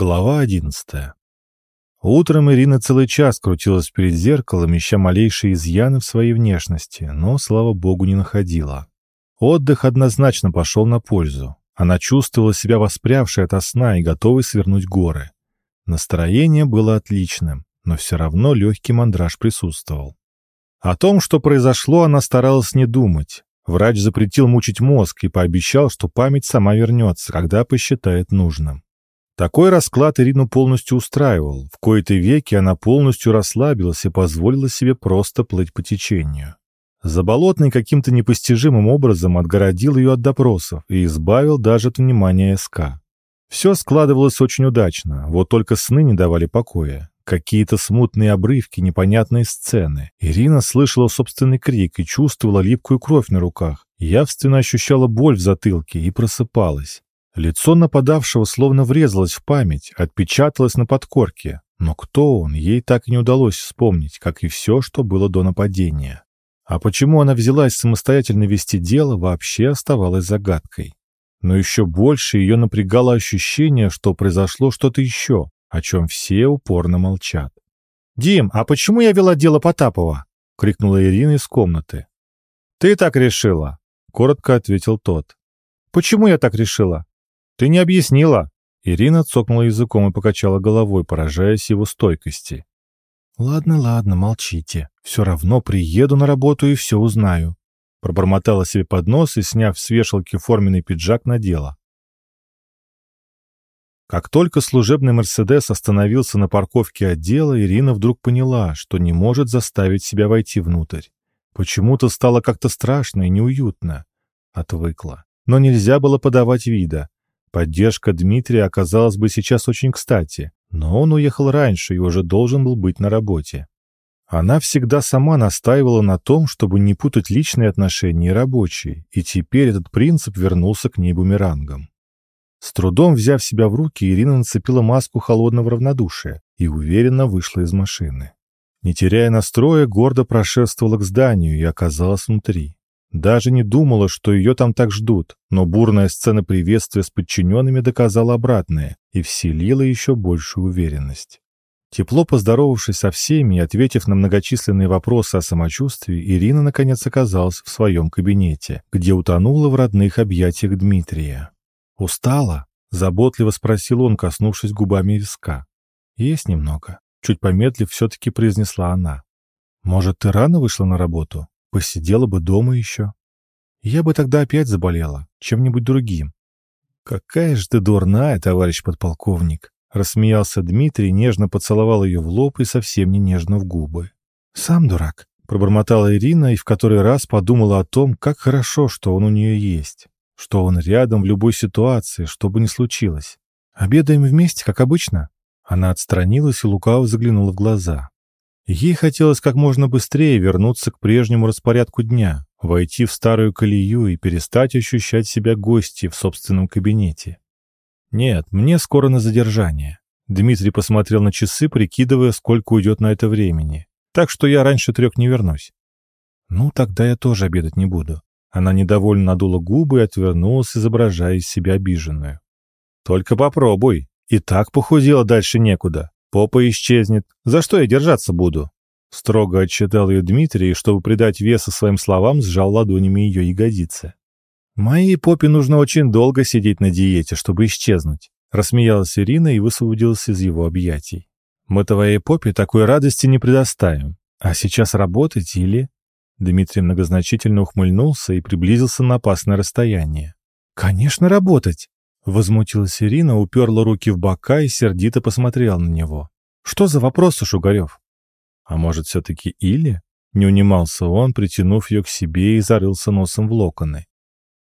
Глава одиннадцатая. Утром Ирина целый час крутилась перед зеркалом, ища малейшие изъяны в своей внешности, но, слава богу, не находила. Отдых однозначно пошел на пользу. Она чувствовала себя воспрявшей ото сна и готовой свернуть горы. Настроение было отличным, но все равно легкий мандраж присутствовал. О том, что произошло, она старалась не думать. Врач запретил мучить мозг и пообещал, что память сама вернется, когда посчитает нужным. Такой расклад Ирину полностью устраивал. В кои-то веки она полностью расслабилась и позволила себе просто плыть по течению. Заболотный каким-то непостижимым образом отгородил ее от допросов и избавил даже от внимания СК. Все складывалось очень удачно, вот только сны не давали покоя. Какие-то смутные обрывки, непонятные сцены. Ирина слышала собственный крик и чувствовала липкую кровь на руках. Явственно ощущала боль в затылке и просыпалась. Лицо нападавшего словно врезалось в память, отпечаталось на подкорке. Но кто он, ей так и не удалось вспомнить, как и все, что было до нападения. А почему она взялась самостоятельно вести дело, вообще оставалось загадкой. Но еще больше ее напрягало ощущение, что произошло что-то еще, о чем все упорно молчат. «Дим, а почему я вела дело Потапова?» — крикнула Ирина из комнаты. «Ты так решила», — коротко ответил тот. «Почему я так решила?» «Ты не объяснила!» Ирина цокнула языком и покачала головой, поражаясь его стойкости. «Ладно, ладно, молчите. Все равно приеду на работу и все узнаю». Пробормотала себе под нос и, сняв с вешалки форменный пиджак, надела. Как только служебный «Мерседес» остановился на парковке отдела, Ирина вдруг поняла, что не может заставить себя войти внутрь. Почему-то стало как-то страшно и неуютно. Отвыкла. Но нельзя было подавать вида. Поддержка Дмитрия оказалась бы сейчас очень кстати, но он уехал раньше и уже должен был быть на работе. Она всегда сама настаивала на том, чтобы не путать личные отношения и рабочие, и теперь этот принцип вернулся к ней бумерангом. С трудом взяв себя в руки, Ирина нацепила маску холодного равнодушия и уверенно вышла из машины. Не теряя настроя, гордо прошествовала к зданию и оказалась внутри. Даже не думала, что ее там так ждут, но бурная сцена приветствия с подчиненными доказала обратное и вселила еще большую уверенность. Тепло поздоровавшись со всеми и ответив на многочисленные вопросы о самочувствии, Ирина наконец оказалась в своем кабинете, где утонула в родных объятиях Дмитрия. «Устала?» — заботливо спросил он, коснувшись губами виска. «Есть немного», — чуть помедлив все-таки произнесла она. «Может, ты рано вышла на работу?» Посидела бы дома еще. Я бы тогда опять заболела, чем-нибудь другим. «Какая же ты дурная, товарищ подполковник!» Рассмеялся Дмитрий, нежно поцеловал ее в лоб и совсем не нежно в губы. «Сам дурак», — пробормотала Ирина и в который раз подумала о том, как хорошо, что он у нее есть, что он рядом в любой ситуации, что бы ни случилось. «Обедаем вместе, как обычно?» Она отстранилась и лукаво заглянула в глаза. Ей хотелось как можно быстрее вернуться к прежнему распорядку дня, войти в старую колею и перестать ощущать себя гостьей в собственном кабинете. «Нет, мне скоро на задержание». Дмитрий посмотрел на часы, прикидывая, сколько уйдет на это времени. «Так что я раньше трех не вернусь». «Ну, тогда я тоже обедать не буду». Она недовольно надула губы и отвернулась, изображая из себя обиженную. «Только попробуй. И так похудела дальше некуда. Попа исчезнет. За что я держаться буду?» Строго отчитал ее Дмитрий, и, чтобы придать веса своим словам, сжал ладонями ее ягодицы. «Моей попе нужно очень долго сидеть на диете, чтобы исчезнуть», рассмеялась Ирина и высвободилась из его объятий. «Мы твоей попе такой радости не предоставим. А сейчас работать или...» Дмитрий многозначительно ухмыльнулся и приблизился на опасное расстояние. «Конечно, работать!» Возмутилась Ирина, уперла руки в бока и сердито посмотрела на него. «Что за вопросы, Шугарев?» «А может, все-таки Или?» Не унимался он, притянув ее к себе и зарылся носом в локоны.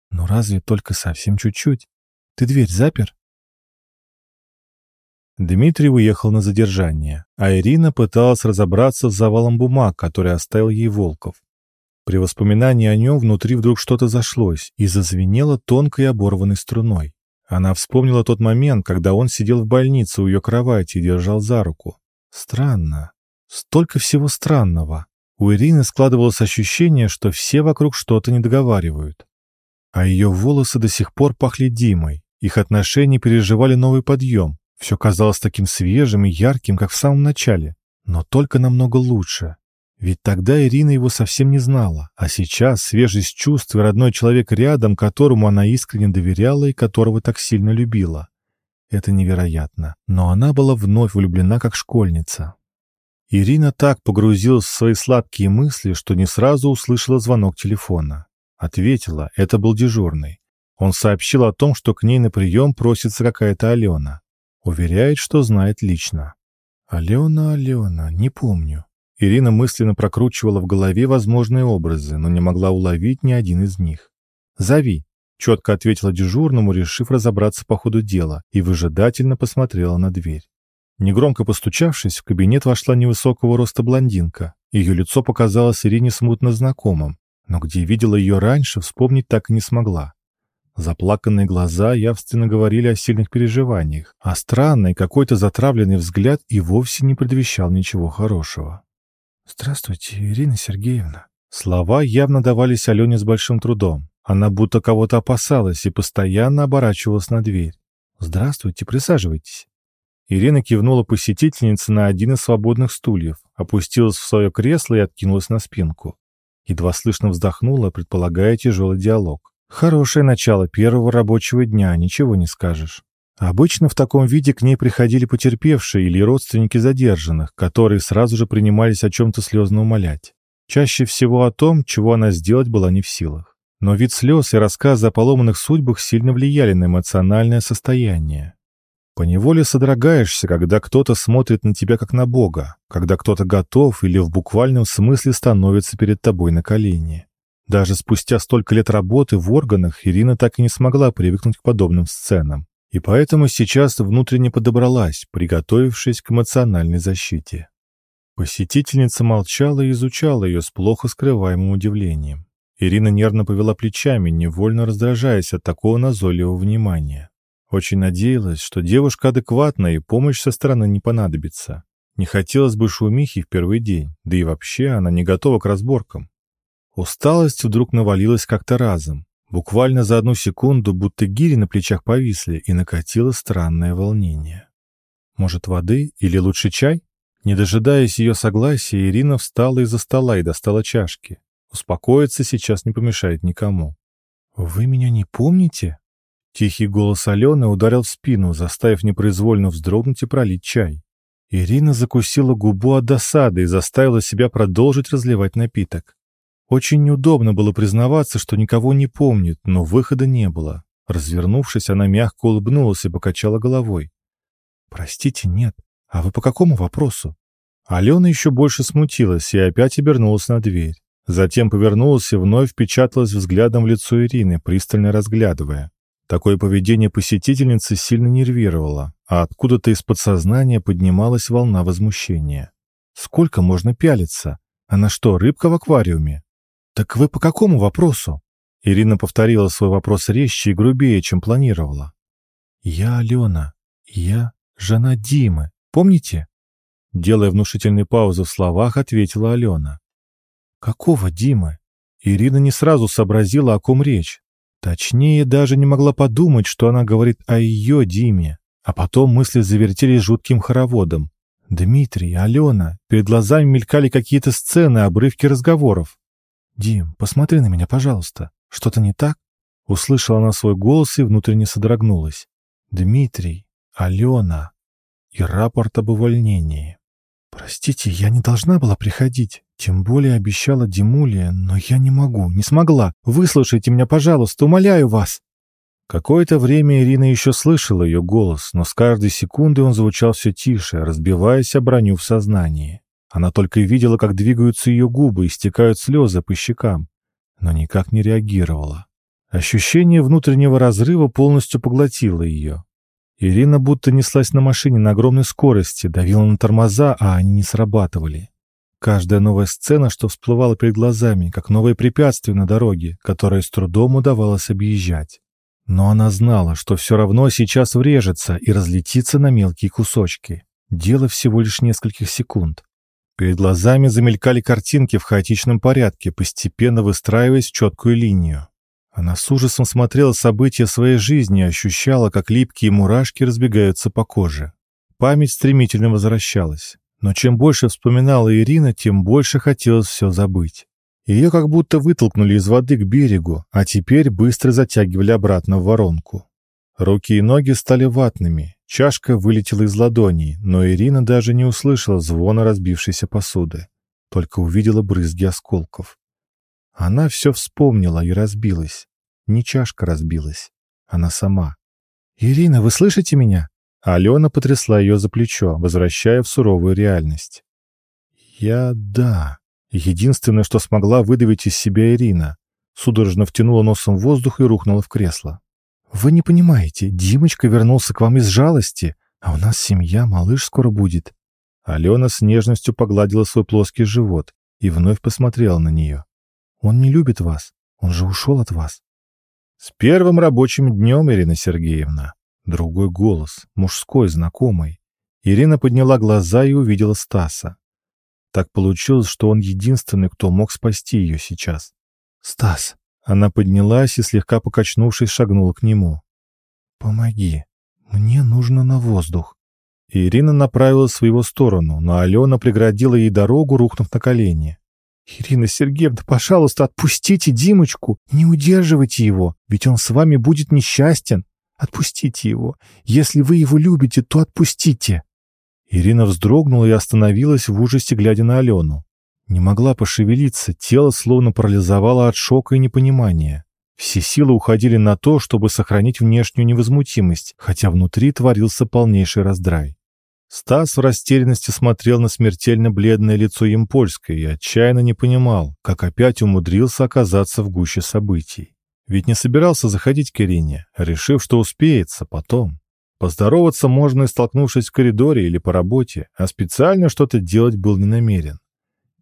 «Ну разве только совсем чуть-чуть? Ты дверь запер?» Дмитрий уехал на задержание, а Ирина пыталась разобраться с завалом бумаг, который оставил ей Волков. При воспоминании о нем внутри вдруг что-то зашлось и зазвенело тонкой оборванной струной. Она вспомнила тот момент, когда он сидел в больнице у ее кровати и держал за руку. Странно. Столько всего странного. У Ирины складывалось ощущение, что все вокруг что-то не договаривают. А ее волосы до сих пор пахли Димой. Их отношения переживали новый подъем. Все казалось таким свежим и ярким, как в самом начале, но только намного лучше. Ведь тогда Ирина его совсем не знала, а сейчас свежесть чувств и родной человек рядом, которому она искренне доверяла и которого так сильно любила. Это невероятно. Но она была вновь влюблена как школьница. Ирина так погрузилась в свои сладкие мысли, что не сразу услышала звонок телефона. Ответила, это был дежурный. Он сообщил о том, что к ней на прием просится какая-то Алена. Уверяет, что знает лично. «Алена, Алена, не помню». Ирина мысленно прокручивала в голове возможные образы, но не могла уловить ни один из них. «Зови», — четко ответила дежурному, решив разобраться по ходу дела, и выжидательно посмотрела на дверь. Негромко постучавшись, в кабинет вошла невысокого роста блондинка. Ее лицо показалось Ирине смутно знакомым, но где видела ее раньше, вспомнить так и не смогла. Заплаканные глаза явственно говорили о сильных переживаниях, а странный какой-то затравленный взгляд и вовсе не предвещал ничего хорошего. «Здравствуйте, Ирина Сергеевна». Слова явно давались Алене с большим трудом. Она будто кого-то опасалась и постоянно оборачивалась на дверь. «Здравствуйте, присаживайтесь». Ирина кивнула посетительнице на один из свободных стульев, опустилась в свое кресло и откинулась на спинку. Едва слышно вздохнула, предполагая тяжелый диалог. Хорошее начало первого рабочего дня, ничего не скажешь. Обычно в таком виде к ней приходили потерпевшие или родственники задержанных, которые сразу же принимались о чем-то слезно умолять. Чаще всего о том, чего она сделать была не в силах. Но вид слез и рассказы о поломанных судьбах сильно влияли на эмоциональное состояние. Поневоле содрогаешься, когда кто-то смотрит на тебя как на Бога, когда кто-то готов или в буквальном смысле становится перед тобой на колени. Даже спустя столько лет работы в органах Ирина так и не смогла привыкнуть к подобным сценам. И поэтому сейчас внутренне подобралась, приготовившись к эмоциональной защите. Посетительница молчала и изучала ее с плохо скрываемым удивлением. Ирина нервно повела плечами, невольно раздражаясь от такого назойливого внимания. Очень надеялась, что девушка адекватна и помощь со стороны не понадобится. Не хотелось бы шумихи в первый день, да и вообще она не готова к разборкам. Усталость вдруг навалилась как-то разом. Буквально за одну секунду будто гири на плечах повисли и накатило странное волнение. Может, воды или лучше чай? Не дожидаясь ее согласия, Ирина встала из-за стола и достала чашки. Успокоиться сейчас не помешает никому. «Вы меня не помните?» Тихий голос Алены ударил в спину, заставив непроизвольно вздрогнуть и пролить чай. Ирина закусила губу от досады и заставила себя продолжить разливать напиток. Очень неудобно было признаваться, что никого не помнит, но выхода не было. Развернувшись, она мягко улыбнулась и покачала головой. «Простите, нет. А вы по какому вопросу?» Алена еще больше смутилась и опять обернулась на дверь. Затем повернулась и вновь впечаталась взглядом в лицо Ирины, пристально разглядывая. Такое поведение посетительницы сильно нервировало, а откуда-то из подсознания поднималась волна возмущения. «Сколько можно пялиться? Она что, рыбка в аквариуме?» «Так вы по какому вопросу?» Ирина повторила свой вопрос резче и грубее, чем планировала. «Я Алена. Я жена Димы. Помните?» Делая внушительные паузы в словах, ответила Алена. «Какого Димы?» Ирина не сразу сообразила, о ком речь. Точнее, даже не могла подумать, что она говорит о ее Диме. А потом мысли завертелись жутким хороводом. Дмитрий, Алена, перед глазами мелькали какие-то сцены, обрывки разговоров. «Дим, посмотри на меня, пожалуйста. Что-то не так?» Услышала она свой голос и внутренне содрогнулась. «Дмитрий, Алена и рапорт об увольнении. Простите, я не должна была приходить. Тем более обещала Димуле, но я не могу, не смогла. Выслушайте меня, пожалуйста, умоляю вас!» Какое-то время Ирина еще слышала ее голос, но с каждой секундой он звучал все тише, разбиваясь о броню в сознании. Она только и видела, как двигаются ее губы и стекают слезы по щекам, но никак не реагировала. Ощущение внутреннего разрыва полностью поглотило ее. Ирина будто неслась на машине на огромной скорости, давила на тормоза, а они не срабатывали. Каждая новая сцена, что всплывала перед глазами, как новое препятствие на дороге, которое с трудом удавалось объезжать. Но она знала, что все равно сейчас врежется и разлетится на мелкие кусочки. Дело всего лишь нескольких секунд. Перед глазами замелькали картинки в хаотичном порядке, постепенно выстраиваясь в четкую линию. Она с ужасом смотрела события своей жизни и ощущала, как липкие мурашки разбегаются по коже. Память стремительно возвращалась. Но чем больше вспоминала Ирина, тем больше хотелось все забыть. Ее как будто вытолкнули из воды к берегу, а теперь быстро затягивали обратно в воронку. Руки и ноги стали ватными, чашка вылетела из ладоней, но Ирина даже не услышала звона разбившейся посуды, только увидела брызги осколков. Она все вспомнила и разбилась. Не чашка разбилась, она сама. «Ирина, вы слышите меня?» Алена потрясла ее за плечо, возвращая в суровую реальность. «Я... да...» Единственное, что смогла выдавить из себя Ирина. Судорожно втянула носом воздух и рухнула в кресло. «Вы не понимаете, Димочка вернулся к вам из жалости, а у нас семья, малыш скоро будет». Алена с нежностью погладила свой плоский живот и вновь посмотрела на нее. «Он не любит вас, он же ушел от вас». «С первым рабочим днем, Ирина Сергеевна». Другой голос, мужской, знакомый. Ирина подняла глаза и увидела Стаса. Так получилось, что он единственный, кто мог спасти ее сейчас. «Стас!» Она поднялась и, слегка покачнувшись, шагнула к нему. «Помоги. Мне нужно на воздух». Ирина направилась в его сторону, но Алена преградила ей дорогу, рухнув на колени. «Ирина Сергеевна, пожалуйста, отпустите Димочку, не удерживайте его, ведь он с вами будет несчастен. Отпустите его. Если вы его любите, то отпустите». Ирина вздрогнула и остановилась в ужасе, глядя на Алену. Не могла пошевелиться, тело словно парализовало от шока и непонимания. Все силы уходили на то, чтобы сохранить внешнюю невозмутимость, хотя внутри творился полнейший раздрай. Стас в растерянности смотрел на смертельно бледное лицо Емпольской и отчаянно не понимал, как опять умудрился оказаться в гуще событий. Ведь не собирался заходить к Ирине, решив, что успеется потом. Поздороваться можно и столкнувшись в коридоре или по работе, а специально что-то делать был не намерен.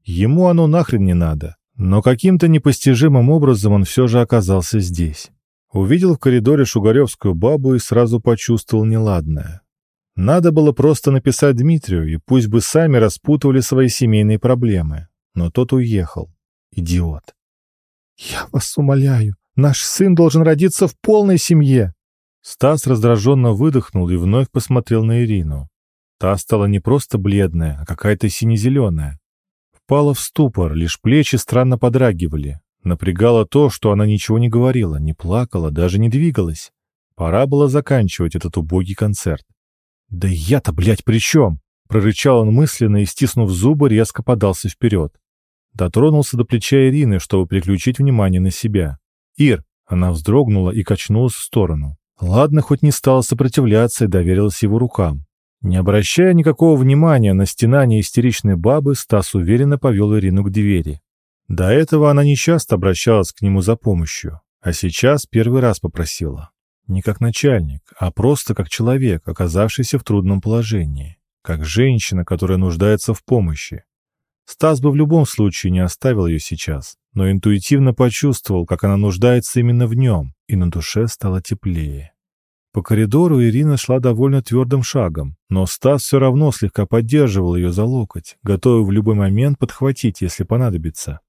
Ему оно нахрен не надо, но каким-то непостижимым образом он все же оказался здесь. Увидел в коридоре шугаревскую бабу и сразу почувствовал неладное. Надо было просто написать Дмитрию, и пусть бы сами распутывали свои семейные проблемы. Но тот уехал. Идиот. «Я вас умоляю, наш сын должен родиться в полной семье!» Стас раздраженно выдохнул и вновь посмотрел на Ирину. Та стала не просто бледная, а какая-то сине-зеленая. Впала в ступор, лишь плечи странно подрагивали. Напрягало то, что она ничего не говорила, не плакала, даже не двигалась. Пора было заканчивать этот убогий концерт. «Да я-то, блядь, при чем?» Прорычал он мысленно и, стиснув зубы, резко подался вперед. Дотронулся до плеча Ирины, чтобы переключить внимание на себя. «Ир!» Она вздрогнула и качнулась в сторону. Ладно, хоть не стала сопротивляться и доверилась его рукам. Не обращая никакого внимания на стенание истеричной бабы, Стас уверенно повел Ирину к двери. До этого она нечасто обращалась к нему за помощью, а сейчас первый раз попросила. Не как начальник, а просто как человек, оказавшийся в трудном положении, как женщина, которая нуждается в помощи. Стас бы в любом случае не оставил ее сейчас, но интуитивно почувствовал, как она нуждается именно в нем, и на душе стало теплее. По коридору Ирина шла довольно твердым шагом, но Стас все равно слегка поддерживал ее за локоть, готовый в любой момент подхватить, если понадобится.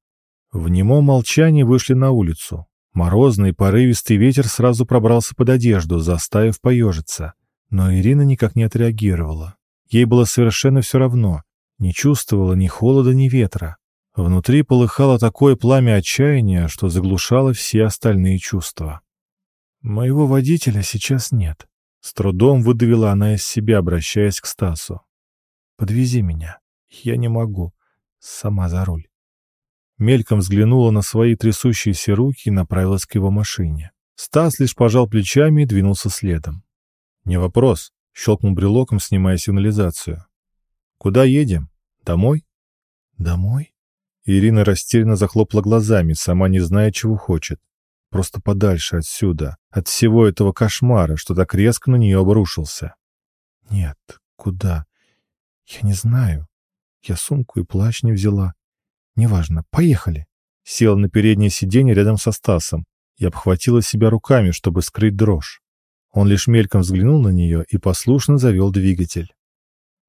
В немом молчании вышли на улицу. Морозный порывистый ветер сразу пробрался под одежду, заставив поежиться. Но Ирина никак не отреагировала. Ей было совершенно все равно. Не чувствовала ни холода, ни ветра. Внутри полыхало такое пламя отчаяния, что заглушало все остальные чувства. «Моего водителя сейчас нет», — с трудом выдавила она из себя, обращаясь к Стасу. «Подвези меня. Я не могу. Сама за руль». Мельком взглянула на свои трясущиеся руки и направилась к его машине. Стас лишь пожал плечами и двинулся следом. «Не вопрос», — щелкнул брелоком, снимая сигнализацию. «Куда едем? Домой?» «Домой?» Ирина растерянно захлопала глазами, сама не зная, чего хочет. Просто подальше отсюда, от всего этого кошмара, что так резко на нее обрушился. Нет, куда? Я не знаю. Я сумку и плащ не взяла. Неважно, поехали. Села на переднее сиденье рядом со Стасом и обхватила себя руками, чтобы скрыть дрожь. Он лишь мельком взглянул на нее и послушно завел двигатель.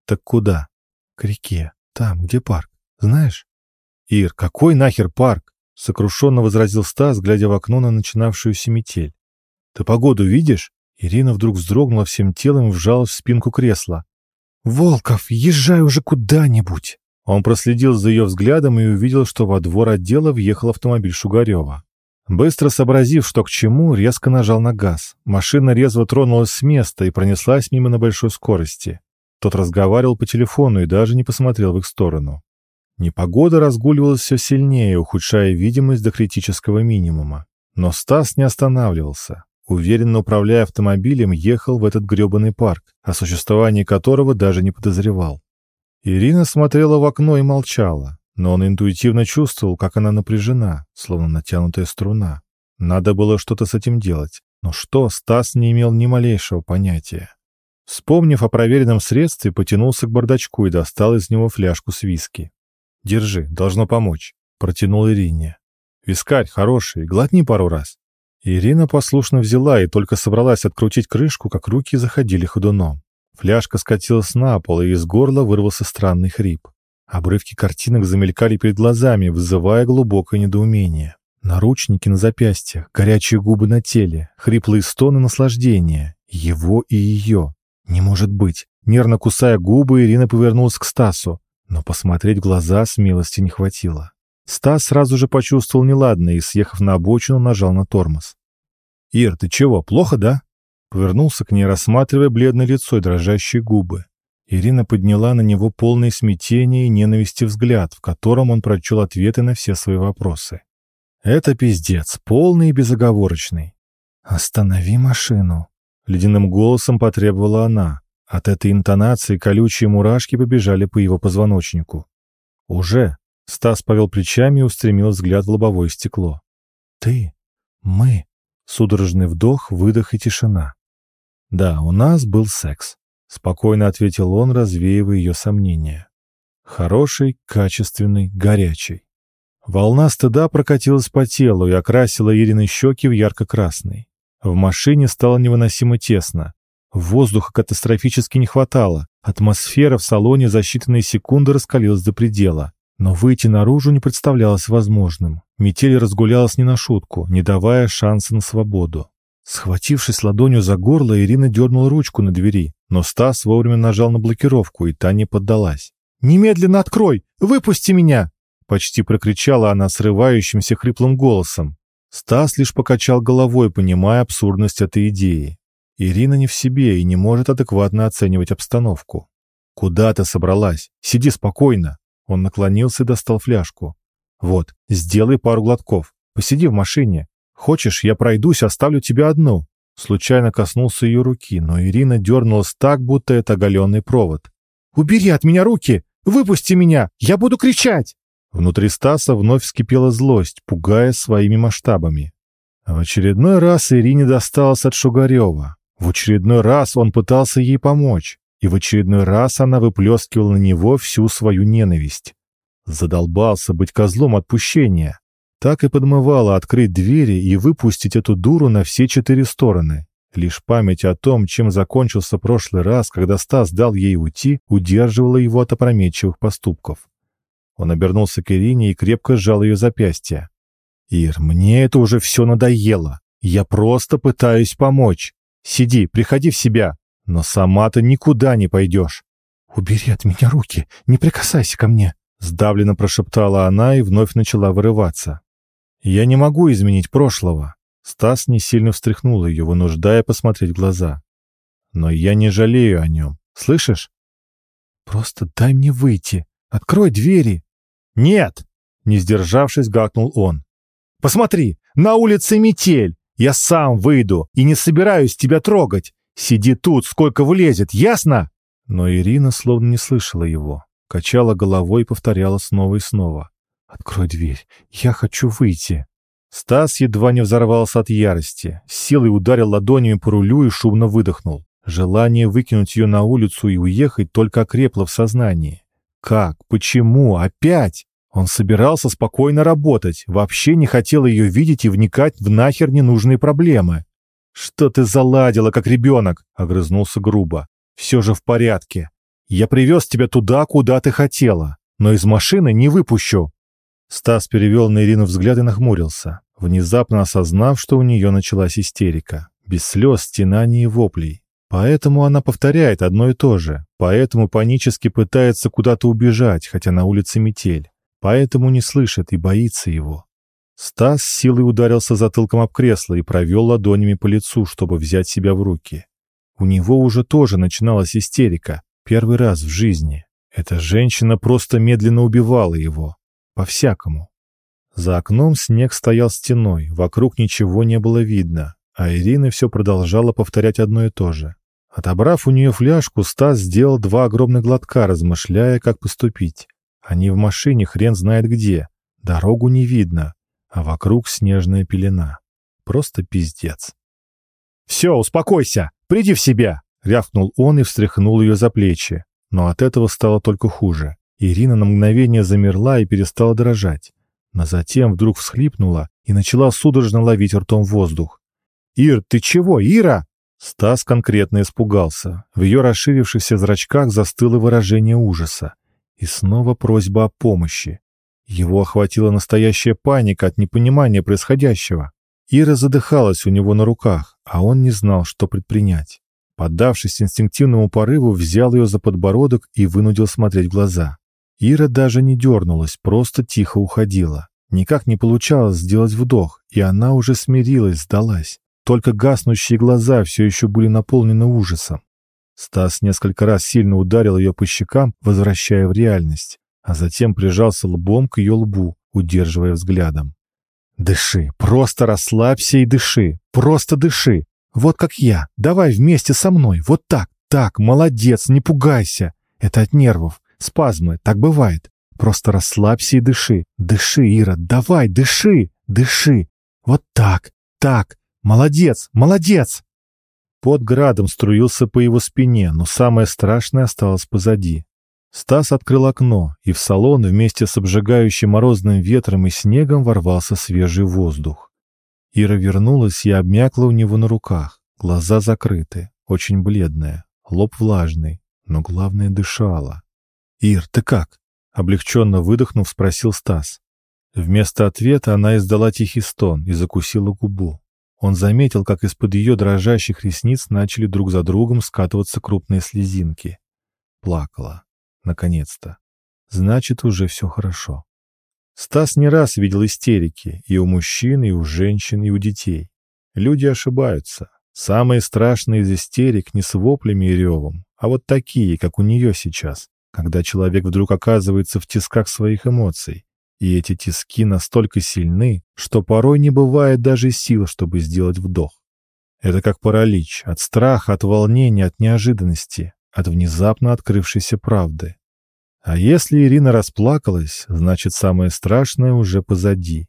«Так куда?» «К реке. Там, где парк. Знаешь?» «Ир, какой нахер парк? — сокрушенно возразил Стас, глядя в окно на начинавшуюся метель. «Ты погоду видишь?» Ирина вдруг вздрогнула всем телом и вжалась в спинку кресла. «Волков, езжай уже куда-нибудь!» Он проследил за ее взглядом и увидел, что во двор отдела въехал автомобиль Шугарева. Быстро сообразив, что к чему, резко нажал на газ. Машина резво тронулась с места и пронеслась мимо на большой скорости. Тот разговаривал по телефону и даже не посмотрел в их сторону. Непогода разгуливалась все сильнее, ухудшая видимость до критического минимума. Но Стас не останавливался. Уверенно управляя автомобилем, ехал в этот грёбаный парк, о существовании которого даже не подозревал. Ирина смотрела в окно и молчала, но он интуитивно чувствовал, как она напряжена, словно натянутая струна. Надо было что-то с этим делать, но что, Стас не имел ни малейшего понятия. Вспомнив о проверенном средстве, потянулся к бардачку и достал из него фляжку с виски. «Держи, должно помочь», — протянул Ирине. «Вискарь хороший, глотни пару раз». Ирина послушно взяла и только собралась открутить крышку, как руки заходили ходуном. Фляжка скатилась на пол, и из горла вырвался странный хрип. Обрывки картинок замелькали перед глазами, вызывая глубокое недоумение. Наручники на запястьях, горячие губы на теле, хриплые стоны наслаждения. Его и ее. Не может быть. Нервно кусая губы, Ирина повернулась к Стасу, но посмотреть в глаза смелости не хватило. Стас сразу же почувствовал неладное и, съехав на обочину, нажал на тормоз. «Ир, ты чего, плохо, да?» Повернулся к ней, рассматривая бледное лицо и дрожащие губы. Ирина подняла на него полное смятение и ненависти взгляд, в котором он прочел ответы на все свои вопросы. «Это пиздец, полный и безоговорочный». «Останови машину», — ледяным голосом потребовала она. От этой интонации колючие мурашки побежали по его позвоночнику. «Уже», — Стас повел плечами и устремил взгляд в лобовое стекло. «Ты, мы», — судорожный вдох, выдох и тишина. «Да, у нас был секс», — спокойно ответил он, развеивая ее сомнения. «Хороший, качественный, горячий». Волна стыда прокатилась по телу и окрасила Ирины щеки в ярко-красный. В машине стало невыносимо тесно. Воздуха катастрофически не хватало. Атмосфера в салоне за считанные секунды раскалилась до предела. Но выйти наружу не представлялось возможным. Метель разгулялась не на шутку, не давая шанса на свободу. Схватившись ладонью за горло, Ирина дернула ручку на двери, но Стас вовремя нажал на блокировку, и та не поддалась. «Немедленно открой! Выпусти меня!» Почти прокричала она срывающимся хриплым голосом. Стас лишь покачал головой, понимая абсурдность этой идеи. Ирина не в себе и не может адекватно оценивать обстановку. «Куда ты собралась? Сиди спокойно!» Он наклонился и достал фляжку. «Вот, сделай пару глотков. Посиди в машине. Хочешь, я пройдусь, оставлю тебя одну?» Случайно коснулся ее руки, но Ирина дернулась так, будто это оголенный провод. «Убери от меня руки! Выпусти меня! Я буду кричать!» Внутри Стаса вновь вскипела злость, пугая своими масштабами. В очередной раз Ирине досталось от Шугарева. В очередной раз он пытался ей помочь, и в очередной раз она выплескивала на него всю свою ненависть. Задолбался быть козлом отпущения. Так и подмывала открыть двери и выпустить эту дуру на все четыре стороны. Лишь память о том, чем закончился прошлый раз, когда Стас дал ей уйти, удерживала его от опрометчивых поступков. Он обернулся к Ирине и крепко сжал ее запястье. «Ир, мне это уже все надоело. Я просто пытаюсь помочь. Сиди, приходи в себя. Но сама ты никуда не пойдешь». «Убери от меня руки, не прикасайся ко мне», — сдавленно прошептала она и вновь начала вырываться. «Я не могу изменить прошлого». Стас не сильно встряхнул ее, вынуждая посмотреть в глаза. «Но я не жалею о нем. Слышишь?» «Просто дай мне выйти. Открой двери!» «Нет!» — не сдержавшись, гакнул он. «Посмотри, на улице метель! Я сам выйду и не собираюсь тебя трогать! Сиди тут, сколько влезет, ясно?» Но Ирина словно не слышала его, качала головой и повторяла снова и снова. «Открой дверь, я хочу выйти!» Стас едва не взорвался от ярости, силой ударил ладонями по рулю и шумно выдохнул. Желание выкинуть ее на улицу и уехать только окрепло в сознании. Как? Почему? Опять? Он собирался спокойно работать, вообще не хотел ее видеть и вникать в нахер ненужные проблемы. «Что ты заладила, как ребенок?» — огрызнулся грубо. «Все же в порядке. Я привез тебя туда, куда ты хотела, но из машины не выпущу». Стас перевел на Ирину взгляд и нахмурился, внезапно осознав, что у нее началась истерика. Без слез, стенаний и воплей. Поэтому она повторяет одно и то же. Поэтому панически пытается куда-то убежать, хотя на улице метель. Поэтому не слышит и боится его. Стас силой ударился затылком об кресло и провел ладонями по лицу, чтобы взять себя в руки. У него уже тоже начиналась истерика. Первый раз в жизни. Эта женщина просто медленно убивала его. По-всякому. За окном снег стоял стеной, вокруг ничего не было видно, а Ирина все продолжала повторять одно и то же. Отобрав у нее фляжку, Стас сделал два огромных глотка, размышляя, как поступить. Они в машине хрен знает где, дорогу не видно, а вокруг снежная пелена. Просто пиздец. «Все, успокойся! Приди в себя!» — рявкнул он и встряхнул ее за плечи. Но от этого стало только хуже. Ирина на мгновение замерла и перестала дрожать. Но затем вдруг всхлипнула и начала судорожно ловить ртом воздух. «Ир, ты чего, Ира?» Стас конкретно испугался. В ее расширившихся зрачках застыло выражение ужаса. И снова просьба о помощи. Его охватила настоящая паника от непонимания происходящего. Ира задыхалась у него на руках, а он не знал, что предпринять. Поддавшись инстинктивному порыву, взял ее за подбородок и вынудил смотреть в глаза. Ира даже не дернулась, просто тихо уходила. Никак не получалось сделать вдох, и она уже смирилась, сдалась. Только гаснущие глаза все еще были наполнены ужасом. Стас несколько раз сильно ударил ее по щекам, возвращая в реальность, а затем прижался лбом к ее лбу, удерживая взглядом. «Дыши, просто расслабься и дыши, просто дыши. Вот как я, давай вместе со мной, вот так, так, молодец, не пугайся. Это от нервов, спазмы, так бывает. Просто расслабься и дыши, дыши, Ира, давай, дыши, дыши. Вот так, так, молодец, молодец. Под градом струился по его спине, но самое страшное осталось позади. Стас открыл окно, и в салон вместе с обжигающим морозным ветром и снегом ворвался свежий воздух. Ира вернулась и обмякла у него на руках. Глаза закрыты, очень бледная, лоб влажный, но главное дышала. «Ир, ты как?» — облегченно выдохнув, спросил Стас. Вместо ответа она издала тихий стон и закусила губу. Он заметил, как из-под ее дрожащих ресниц начали друг за другом скатываться крупные слезинки. Плакала. Наконец-то. Значит, уже все хорошо. Стас не раз видел истерики и у мужчин, и у женщин, и у детей. Люди ошибаются. Самые страшные из истерик не с воплями и ревом, а вот такие, как у нее сейчас, когда человек вдруг оказывается в тисках своих эмоций. И эти тиски настолько сильны, что порой не бывает даже сил, чтобы сделать вдох. Это как паралич, от страха, от волнения, от неожиданности, от внезапно открывшейся правды. А если Ирина расплакалась, значит, самое страшное уже позади.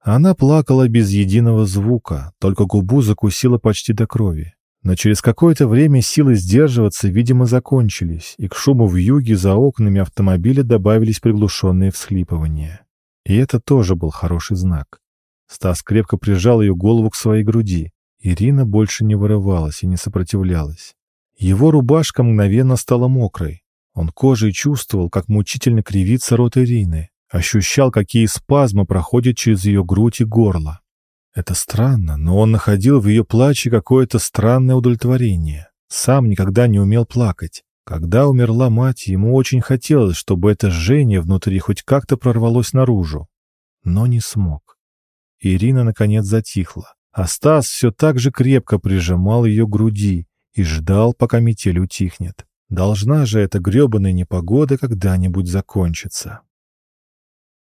Она плакала без единого звука, только губу закусила почти до крови. Но через какое-то время силы сдерживаться, видимо, закончились, и к шуму в юге за окнами автомобиля добавились приглушенные всхлипывания. И это тоже был хороший знак. Стас крепко прижал ее голову к своей груди. Ирина больше не вырывалась и не сопротивлялась. Его рубашка мгновенно стала мокрой, он кожей чувствовал, как мучительно кривится рот Ирины, ощущал, какие спазмы проходят через ее грудь и горло. Это странно, но он находил в ее плаче какое-то странное удовлетворение. Сам никогда не умел плакать. Когда умерла мать, ему очень хотелось, чтобы это жжение внутри хоть как-то прорвалось наружу. Но не смог. Ирина, наконец, затихла, а Стас все так же крепко прижимал ее к груди и ждал, пока метель утихнет. Должна же эта грёбаная непогода когда-нибудь закончиться.